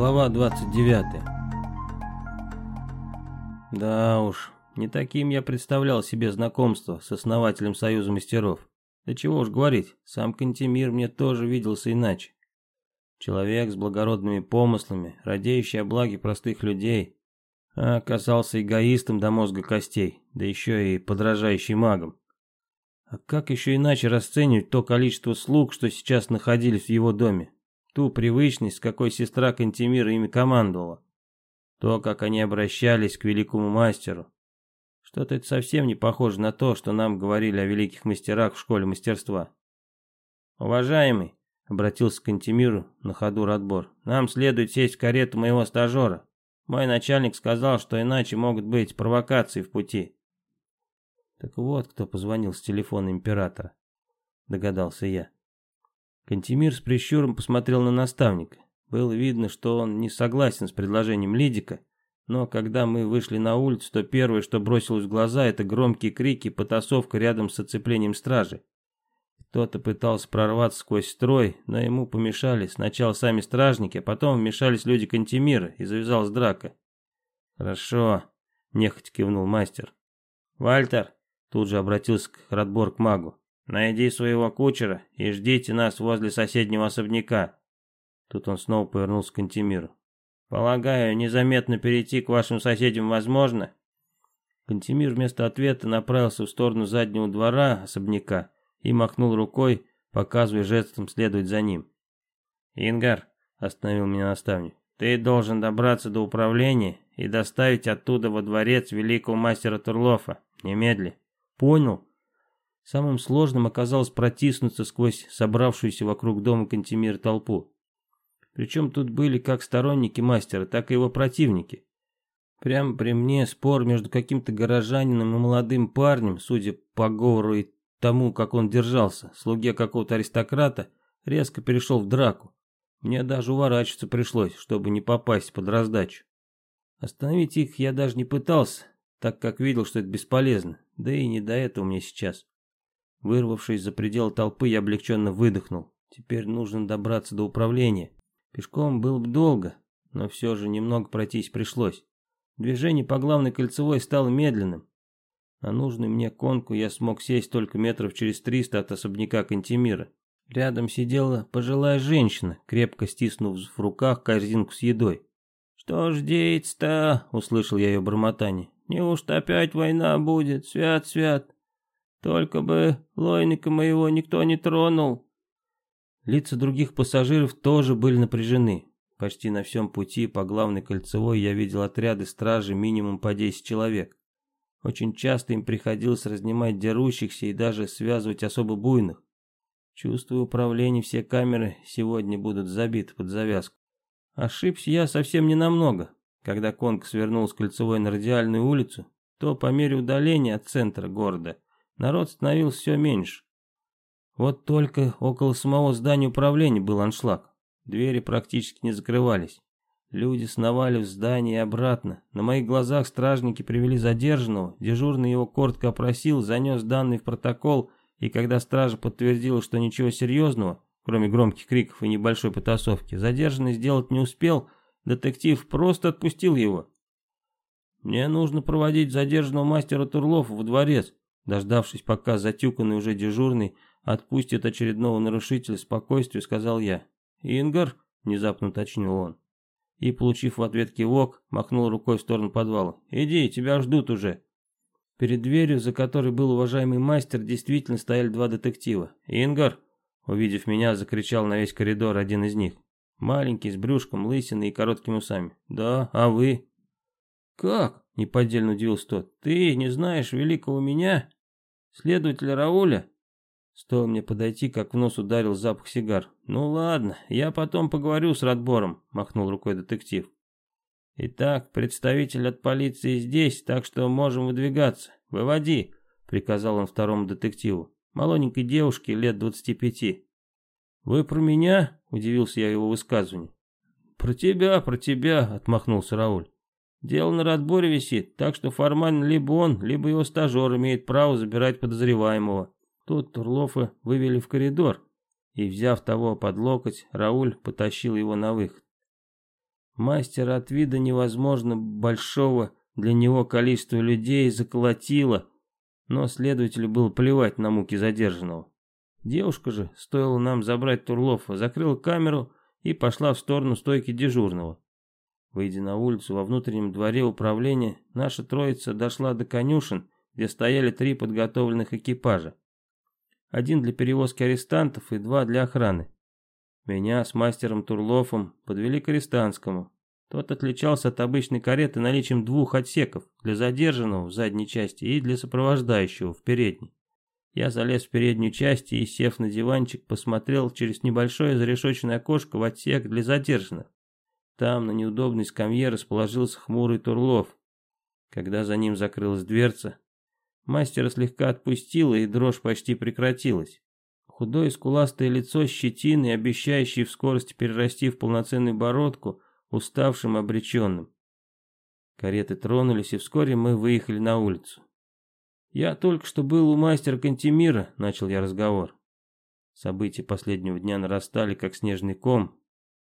Глава 29 Да уж, не таким я представлял себе знакомство с основателем Союза мастеров. Да чего уж говорить, сам Кантемир мне тоже виделся иначе. Человек с благородными помыслами, радеющий о благе простых людей, а оказался эгоистом до мозга костей, да еще и подражающий магом. А как еще иначе расценивать то количество слуг, что сейчас находились в его доме? Ту привычность, с какой сестра Кантемира ими командовала. То, как они обращались к великому мастеру. Что-то это совсем не похоже на то, что нам говорили о великих мастерах в школе мастерства. «Уважаемый», — обратился к Кантемиру на ходу Радбор, — «нам следует сесть в карету моего стажера. Мой начальник сказал, что иначе могут быть провокации в пути». «Так вот, кто позвонил с телефона императора», — догадался я. Кантемир с прищуром посмотрел на наставника. Было видно, что он не согласен с предложением Лидика, но когда мы вышли на улицу, то первое, что бросилось в глаза, это громкие крики и потасовка рядом с оцеплением стражи. Кто-то пытался прорваться сквозь строй, но ему помешали сначала сами стражники, а потом вмешались люди Кантемира, и завязалась драка. «Хорошо», — нехотя кивнул мастер. «Вальтер», — тут же обратился к Радбор к магу, Найди своего кучера и ждите нас возле соседнего особняка. Тут он снова повернулся к Кантемиру. Полагаю, незаметно перейти к вашим соседям возможно? Кантемир вместо ответа направился в сторону заднего двора особняка и махнул рукой, показывая жестом следовать за ним. «Ингар», — остановил меня наставник, — «ты должен добраться до управления и доставить оттуда во дворец великого мастера Турлофа. Немедли». «Понял», Самым сложным оказалось протиснуться сквозь собравшуюся вокруг дома Кантемир толпу. Причем тут были как сторонники мастера, так и его противники. Прямо при мне спор между каким-то горожанином и молодым парнем, судя по говору и тому, как он держался, слуге какого-то аристократа, резко перешел в драку. Мне даже уворачиваться пришлось, чтобы не попасть под раздачу. Остановить их я даже не пытался, так как видел, что это бесполезно, да и не до этого мне сейчас. Вырвавшись за пределы толпы, я облегченно выдохнул. Теперь нужно добраться до управления. Пешком было бы долго, но все же немного пройтись пришлось. Движение по главной кольцевой стало медленным. На нужную мне конку я смог сесть только метров через триста от особняка Кантемира. Рядом сидела пожилая женщина, крепко стиснув в руках корзинку с едой. «Что ж деется-то?» — услышал я ее бормотание. «Неужто опять война будет? Свят-свят!» Только бы лойника моего никто не тронул. Лица других пассажиров тоже были напряжены. Почти на всем пути по главной кольцевой я видел отряды стражи минимум по 10 человек. Очень часто им приходилось разнимать дерущихся и даже связывать особо буйных. Чувствую управление, все камеры сегодня будут забиты под завязку. Ошибся я совсем ненамного. Когда Конг свернул с кольцевой на радиальную улицу, то по мере удаления от центра города – народ становился все меньше. Вот только около самого здания управления был аншлаг. Двери практически не закрывались. Люди сновали в здание и обратно. На моих глазах стражники привели задержанного, дежурный его коротко опросил, занес данные в протокол, и когда стража подтвердила, что ничего серьезного, кроме громких криков и небольшой потасовки, задержанный сделать не успел, детектив просто отпустил его. «Мне нужно проводить задержанного мастера Турлова в дворец», Дождавшись, пока затюканный уже дежурный отпустит очередного нарушителя спокойствия, сказал я. «Ингар?» — внезапно уточнил он. И, получив в ответ кивок, махнул рукой в сторону подвала. «Иди, тебя ждут уже». Перед дверью, за которой был уважаемый мастер, действительно стояли два детектива. «Ингар!» — увидев меня, закричал на весь коридор один из них. Маленький, с брюшком, лысиной и короткими усами. «Да, а вы?» «Как?» — неподдельно удивился тот. «Ты не знаешь великого меня? Следователя Рауля?» Стоило мне подойти, как в нос ударил запах сигар. «Ну ладно, я потом поговорю с Радбором», — махнул рукой детектив. «Итак, представитель от полиции здесь, так что можем выдвигаться. Выводи», — приказал он второму детективу, молоденькой девушке лет двадцати пяти. «Вы про меня?» — удивился я его высказыванию. «Про тебя, про тебя», — отмахнулся Рауль. Дело на разборе висит, так что формально либо он, либо его стажер имеет право забирать подозреваемого. Тут Турлофа вывели в коридор, и, взяв того под локоть, Рауль потащил его на выход. Мастер от вида невозможно большого для него количества людей заколотило, но следователю было плевать на муки задержанного. Девушка же, стоило нам забрать Турлова, закрыла камеру и пошла в сторону стойки дежурного. Выйдя на улицу во внутреннем дворе управления, наша троица дошла до конюшен, где стояли три подготовленных экипажа. Один для перевозки арестантов и два для охраны. Меня с мастером Турлофом подвели к арестантскому. Тот отличался от обычной кареты наличием двух отсеков, для задержанного в задней части и для сопровождающего в передней. Я залез в переднюю часть и, сев на диванчик, посмотрел через небольшое зарешоченное окошко в отсек для задержанных. Там на неудобной скамье расположился хмурый Турлов. Когда за ним закрылась дверца, мастера слегка отпустило и дрожь почти прекратилась. Худое скуластое лицо с щетиной, обещающей в скорости перерасти в полноценную бородку, уставшим обреченным. Кареты тронулись, и вскоре мы выехали на улицу. «Я только что был у мастера Кантемира», — начал я разговор. События последнего дня нарастали, как снежный ком.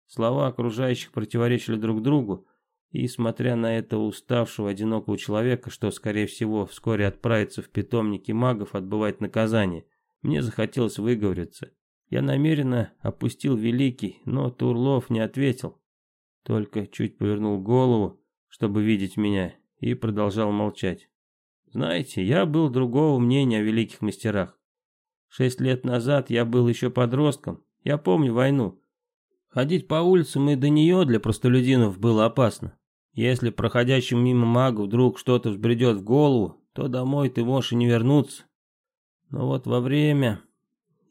Слова окружающих противоречили друг другу, и, смотря на этого уставшего, одинокого человека, что, скорее всего, вскоре отправится в питомники магов отбывать наказание, мне захотелось выговориться. Я намеренно опустил великий, но Турлов не ответил. Только чуть повернул голову, чтобы видеть меня, и продолжал молчать. Знаете, я был другого мнения о великих мастерах. Шесть лет назад я был еще подростком, я помню войну. Ходить по улицам и до нее для простолюдинов было опасно. Если проходящим мимо магу вдруг что-то взбредет в голову, то домой ты можешь и не вернуться. Но вот во время...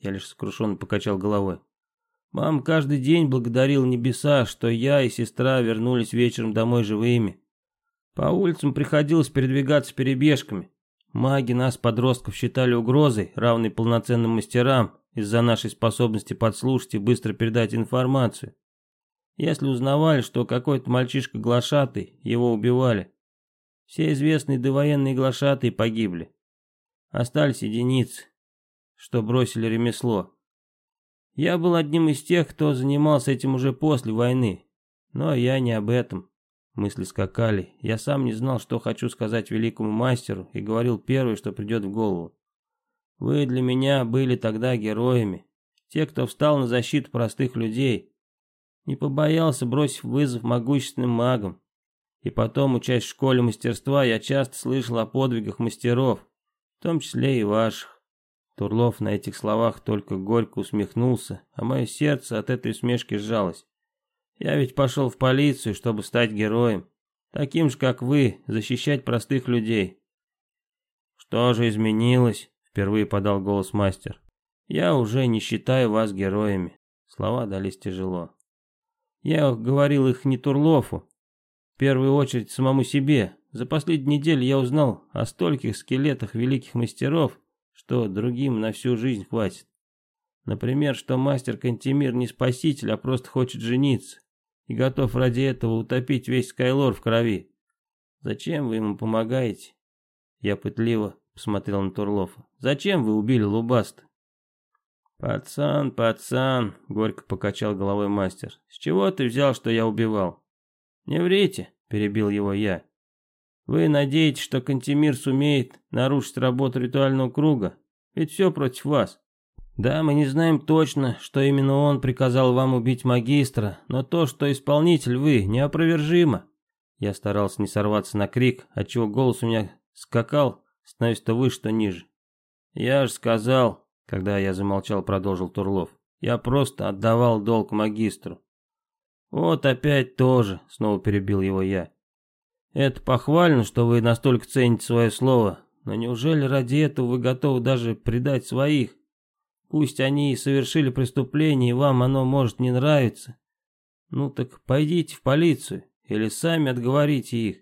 Я лишь сокрушенно покачал головой. Мам каждый день благодарил небеса, что я и сестра вернулись вечером домой живыми. По улицам приходилось передвигаться перебежками. Маги нас, подростков, считали угрозой, равной полноценным мастерам, из-за нашей способности подслушать и быстро передать информацию. Если узнавали, что какой-то мальчишка глашатый, его убивали. Все известные довоенные глашатые погибли. Остались единицы, что бросили ремесло. Я был одним из тех, кто занимался этим уже после войны. Но я не об этом. Мысли скакали. Я сам не знал, что хочу сказать великому мастеру, и говорил первое, что придет в голову. Вы для меня были тогда героями. Те, кто встал на защиту простых людей. Не побоялся, бросив вызов могущественным магам. И потом, учась в школе мастерства, я часто слышал о подвигах мастеров, в том числе и ваших. Турлов на этих словах только горько усмехнулся, а мое сердце от этой усмешки сжалось. Я ведь пошел в полицию, чтобы стать героем, таким же, как вы, защищать простых людей. Что же изменилось? Впервые подал голос мастер. Я уже не считаю вас героями. Слова дались тяжело. Я говорил их не Турлову, в первую очередь самому себе. За последнюю неделю я узнал о стольких скелетах великих мастеров, что другим на всю жизнь хватит. Например, что мастер Кантемир не спаситель, а просто хочет жениться и готов ради этого утопить весь Скайлор в крови. Зачем вы ему помогаете? Я пытливо посмотрел на Турлова. Зачем вы убили Лубаста? Пацан, пацан, горько покачал головой мастер. С чего ты взял, что я убивал? Не врите, перебил его я. Вы надеетесь, что Кантемир сумеет нарушить работу ритуального круга? Ведь все против вас. Да, мы не знаем точно, что именно он приказал вам убить магистра, но то, что исполнитель вы, неопровержимо. Я старался не сорваться на крик, отчего голос у меня скакал, становясь то выше, то ниже. Я же сказал, когда я замолчал, продолжил Турлов. Я просто отдавал долг магистру. Вот опять тоже, снова перебил его я. Это похвально, что вы настолько цените свое слово, но неужели ради этого вы готовы даже предать своих? Пусть они и совершили преступление, и вам оно может не нравиться. Ну так пойдите в полицию, или сами отговорите их.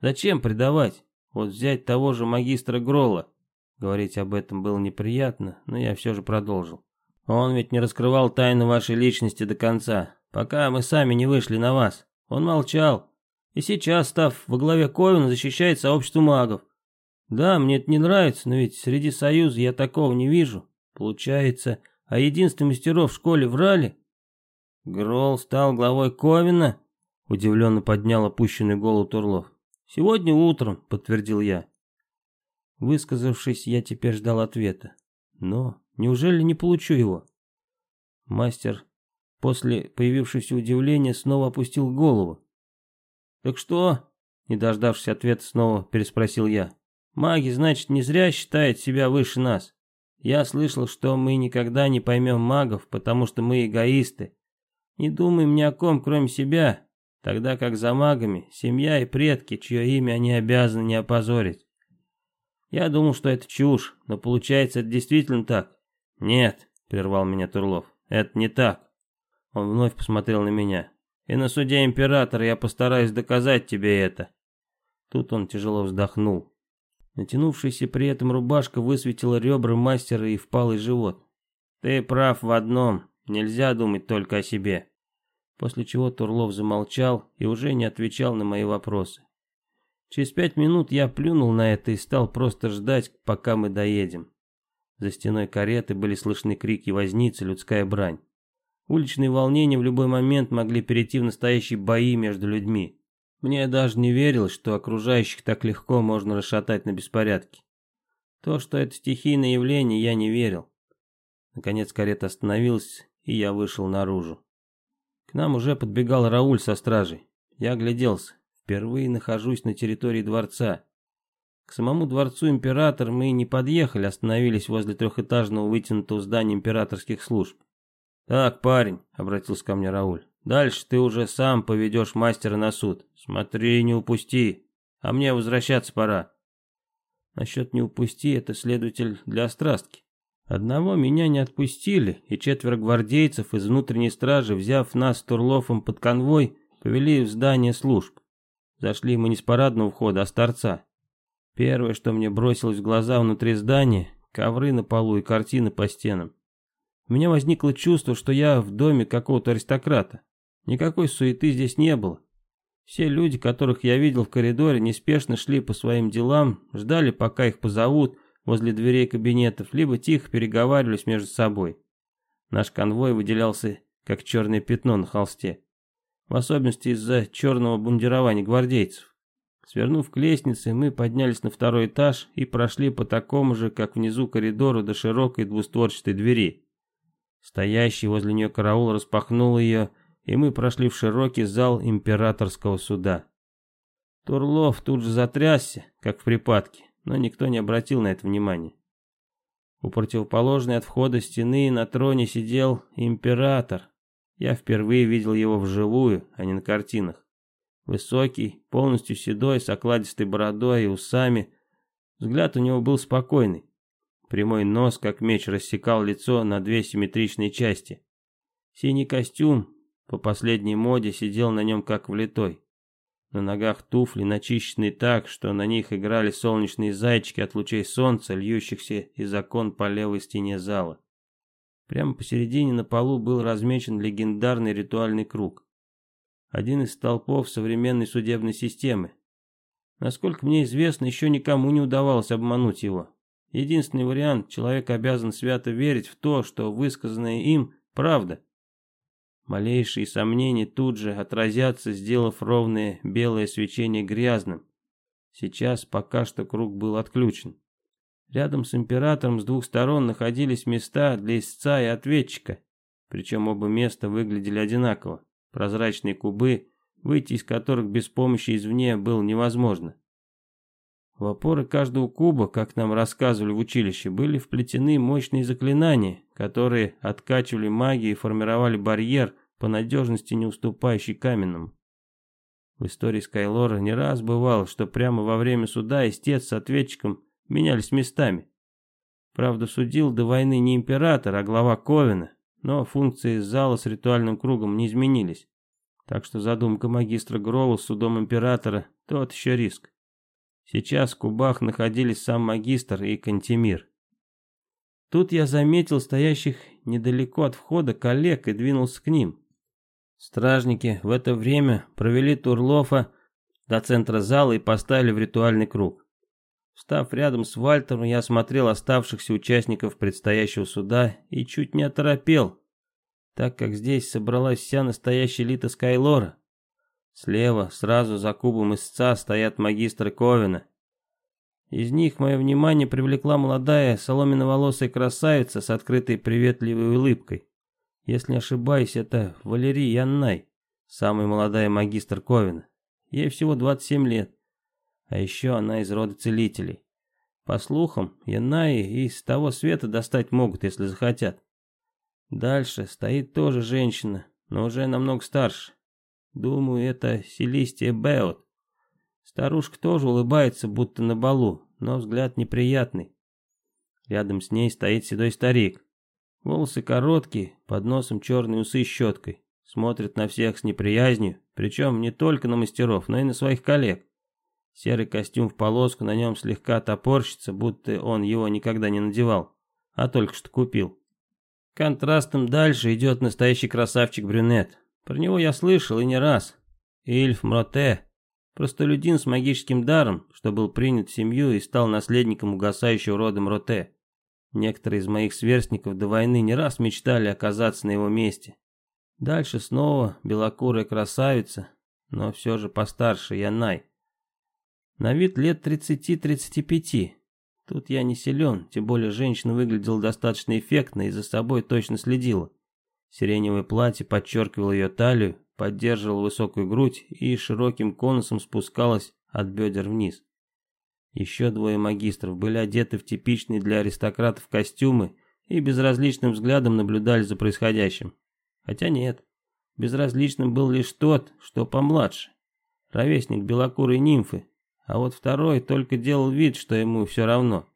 Зачем предавать? Вот взять того же магистра Грола. Говорить об этом было неприятно, но я все же продолжил. Он ведь не раскрывал тайну вашей личности до конца, пока мы сами не вышли на вас. Он молчал, и сейчас, став во главе Ковина, защищает сообщество магов. Да, мне это не нравится, но ведь среди союза я такого не вижу. Получается, а единственный мастеров в школе врали? Грол стал главой Ковина? Удивленно поднял опущенную голову Турлов. «Сегодня утром», — подтвердил я. Высказавшись, я теперь ждал ответа. Но неужели не получу его? Мастер после появившегося удивления снова опустил голову. «Так что?» — не дождавшись ответа, снова переспросил я. «Маги, значит, не зря считают себя выше нас. Я слышал, что мы никогда не поймем магов, потому что мы эгоисты. Не думаем ни о ком, кроме себя, тогда как за магами семья и предки, чье имя они обязаны не опозорить. Я думал, что это чушь, но получается, это действительно так. Нет, прервал меня Турлов, это не так. Он вновь посмотрел на меня. И на суде императора я постараюсь доказать тебе это. Тут он тяжело вздохнул. Натянувшаяся при этом рубашка высветила ребра мастера и впалый живот. «Ты прав в одном, нельзя думать только о себе». После чего Турлов замолчал и уже не отвечал на мои вопросы. Через пять минут я плюнул на это и стал просто ждать, пока мы доедем. За стеной кареты были слышны крики возницы, людская брань. Уличные волнения в любой момент могли перейти в настоящие бои между людьми. Мне даже не верилось, что окружающих так легко можно расшатать на беспорядки. То, что это стихийное явление, я не верил. Наконец карета остановилась, и я вышел наружу. К нам уже подбегал Рауль со стражей. Я огляделся. Впервые нахожусь на территории дворца. К самому дворцу император мы не подъехали, остановились возле трехэтажного вытянутого здания императорских служб. «Так, парень», — обратился ко мне Рауль, Дальше ты уже сам поведешь мастера на суд. Смотри, не упусти. А мне возвращаться пора. Насчет не упусти, это следователь для острастки. Одного меня не отпустили, и четверо гвардейцев из внутренней стражи, взяв нас с Турлофом под конвой, повели в здание служб. Зашли мы не с парадного входа, а с торца. Первое, что мне бросилось в глаза внутри здания, ковры на полу и картины по стенам. У меня возникло чувство, что я в доме какого-то аристократа. Никакой суеты здесь не было. Все люди, которых я видел в коридоре, неспешно шли по своим делам, ждали, пока их позовут возле дверей кабинетов, либо тихо переговаривались между собой. Наш конвой выделялся, как черное пятно на холсте. В особенности из-за черного бундирования гвардейцев. Свернув к лестнице, мы поднялись на второй этаж и прошли по такому же, как внизу коридору, до широкой двустворчатой двери. Стоящий возле нее караул распахнул ее, и мы прошли в широкий зал императорского суда. Турлов тут же затрясся, как в припадке, но никто не обратил на это внимания. У противоположной от входа стены на троне сидел император. Я впервые видел его вживую, а не на картинах. Высокий, полностью седой, с окладистой бородой и усами. Взгляд у него был спокойный. Прямой нос, как меч, рассекал лицо на две симметричные части. Синий костюм, по последней моде, сидел на нем как влитой. На ногах туфли, начищенные так, что на них играли солнечные зайчики от лучей солнца, льющихся из окон по левой стене зала. Прямо посередине на полу был размечен легендарный ритуальный круг. Один из столпов современной судебной системы. Насколько мне известно, еще никому не удавалось обмануть его. Единственный вариант, человек обязан свято верить в то, что высказанное им – правда. Малейшие сомнения тут же отразятся, сделав ровное белое свечение грязным. Сейчас пока что круг был отключен. Рядом с императором с двух сторон находились места для истца и ответчика. Причем оба места выглядели одинаково. Прозрачные кубы, выйти из которых без помощи извне было невозможно. В опоры каждого куба, как нам рассказывали в училище, были вплетены мощные заклинания, которые откачивали магию и формировали барьер по надежности не уступающий каменному. В истории Скайлора не раз бывало, что прямо во время суда истец с ответчиком менялись местами. Правда, судил до войны не император, а глава Ковина, но функции зала с ритуальным кругом не изменились. Так что задумка магистра Гроула с судом императора – тот еще риск. Сейчас в кубах находились сам магистр и Кантемир. Тут я заметил стоящих недалеко от входа коллег и двинулся к ним. Стражники в это время провели Турлофа до центра зала и поставили в ритуальный круг. Встав рядом с Вальтером, я осмотрел оставшихся участников предстоящего суда и чуть не оторопел, так как здесь собралась вся настоящая элита Скайлора. Слева, сразу за кубом истца, стоят магистры Ковина. Из них мое внимание привлекла молодая соломенно-волосая красавица с открытой приветливой улыбкой. Если не ошибаюсь, это Валерий Яннай, самая молодая магистр Ковина. Ей всего 27 лет. А еще она из рода целителей. По слухам, Яннаи из того света достать могут, если захотят. Дальше стоит тоже женщина, но уже намного старше. Думаю, это Селистия Беот. Старушка тоже улыбается, будто на балу, но взгляд неприятный. Рядом с ней стоит седой старик. Волосы короткие, под носом черные усы щеткой. Смотрит на всех с неприязнью, причем не только на мастеров, но и на своих коллег. Серый костюм в полоску на нем слегка топорщится, будто он его никогда не надевал, а только что купил. Контрастом дальше идет настоящий красавчик-брюнет. Про него я слышал и не раз. Ильф Мроте, простолюдин с магическим даром, что был принят в семью и стал наследником угасающего рода Мроте. Некоторые из моих сверстников до войны не раз мечтали оказаться на его месте. Дальше снова белокурая красавица, но все же постарше Янай. На вид лет 30-35. Тут я не силен, тем более женщина выглядела достаточно эффектно и за собой точно следила. Сиреневое платье подчеркивало ее талию, поддерживало высокую грудь и широким конусом спускалось от бедер вниз. Еще двое магистров были одеты в типичные для аристократов костюмы и безразличным взглядом наблюдали за происходящим. Хотя нет, безразличным был лишь тот, что помладше. Ровесник белокурой нимфы, а вот второй только делал вид, что ему все равно.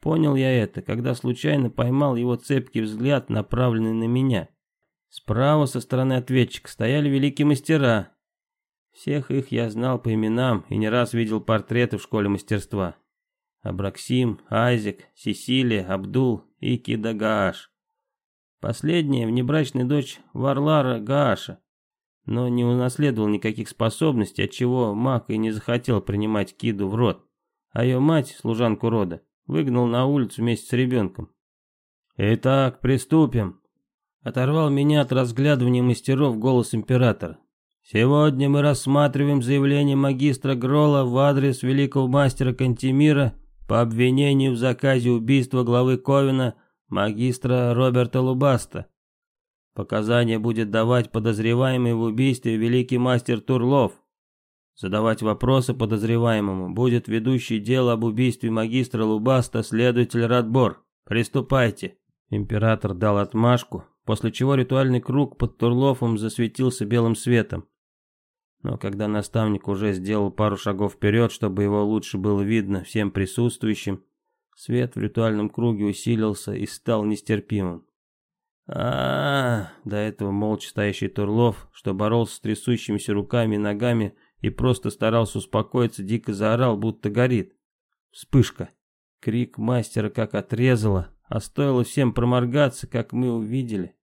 Понял я это, когда случайно поймал его цепкий взгляд, направленный на меня. Справа со стороны ответчика стояли великие мастера. Всех их я знал по именам и не раз видел портреты в школе мастерства. Абраксим, Айзек, Сесилия, Абдул и Кида Гааш. Последняя внебрачная дочь Варлара Гааша, но не унаследовал никаких способностей, отчего маг и не захотел принимать Киду в рот, а ее мать, служанку рода, выгнал на улицу вместе с ребенком. «Итак, приступим», — оторвал меня от разглядывания мастеров голос императора. «Сегодня мы рассматриваем заявление магистра Грола в адрес великого мастера Кантемира по обвинению в заказе убийства главы Ковина магистра Роберта Лубаста. Показания будет давать подозреваемый в убийстве великий мастер Турлов. Задавать вопросы подозреваемому будет ведущий дело об убийстве магистра Лубаста следователь Радбор. Приступайте. Император дал отмашку, после чего ритуальный круг под Турловым засветился белым светом. Но когда наставник уже сделал пару шагов вперед, чтобы его лучше было видно всем присутствующим, свет в ритуальном круге усилился и стал нестерпимым а, До этого молча стоящий Турлов, что боролся с трясущимися руками и ногами и просто старался успокоиться, дико заорал, будто горит. Вспышка. Крик мастера как отрезало, а стоило всем проморгаться, как мы увидели.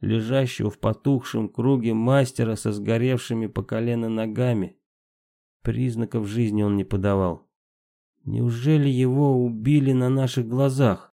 Лежащего в потухшем круге мастера со сгоревшими по колено ногами. Признаков жизни он не подавал. Неужели его убили на наших глазах?